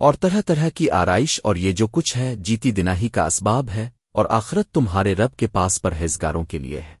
اور طرح طرح کی آرائش اور یہ جو کچھ ہے، جیتی دنا ہی کا اسباب ہے، اور آخرت تمہارے رب کے پاس پرہیزگاروں کے لیے ہے۔